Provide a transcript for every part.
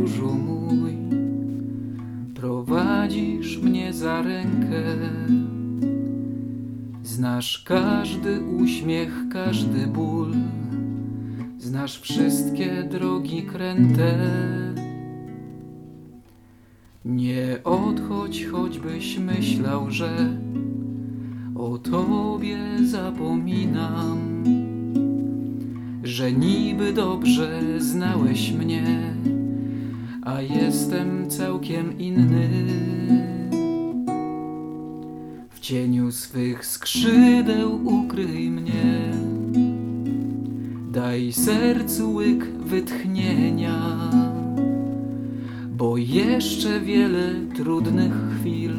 Mesjaszu mój, prowadzisz mnie za rękę. Znasz każdy uśmiech, każdy ból, znasz wszystkie drogi kręte. Nie odchodź, choćbyś myślał, że o Tobie zapominam, że niby dobrze znałeś mnie, a jestem całkiem inny. W cieniu swych skrzydeł ukryj mnie, daj sercu łyk wytchnienia, bo jeszcze wiele trudnych chwil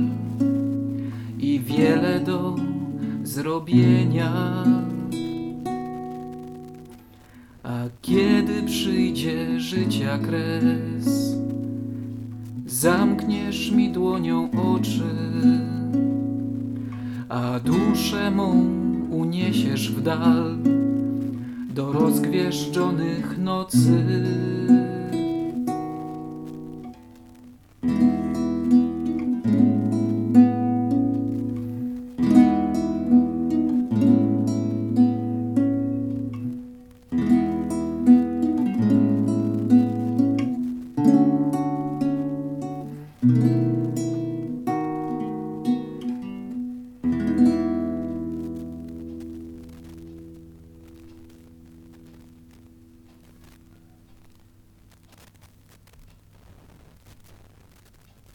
i wiele do zrobienia. A kiedy przyjdzie życia kres, zamkniesz mi dłonią oczy, a duszę mą uniesiesz w dal do rozgwieżdżonych nocy.